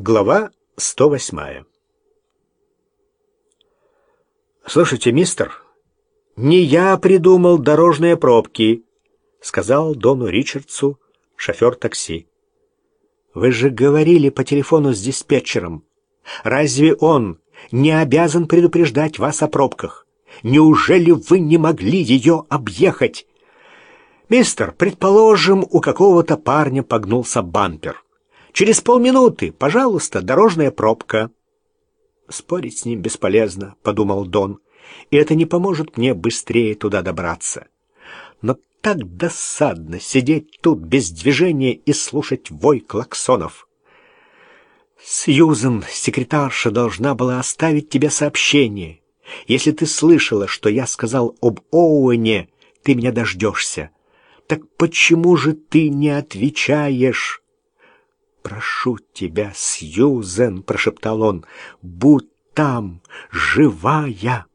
Глава 108 «Слушайте, мистер, не я придумал дорожные пробки», — сказал Дону Ричардсу шофер такси. «Вы же говорили по телефону с диспетчером. Разве он не обязан предупреждать вас о пробках? Неужели вы не могли ее объехать?» «Мистер, предположим, у какого-то парня погнулся бампер». Через полминуты, пожалуйста, дорожная пробка. Спорить с ним бесполезно, подумал Дон, и это не поможет мне быстрее туда добраться. Но так досадно сидеть тут без движения и слушать вой клаксонов. Сьюзен, секретарша, должна была оставить тебе сообщение. Если ты слышала, что я сказал об Оуэне, ты меня дождешься. Так почему же ты не отвечаешь? «Прошу тебя, Сьюзен!» — прошептал он. «Будь там, живая!»